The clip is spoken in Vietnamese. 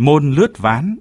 Môn lướt ván.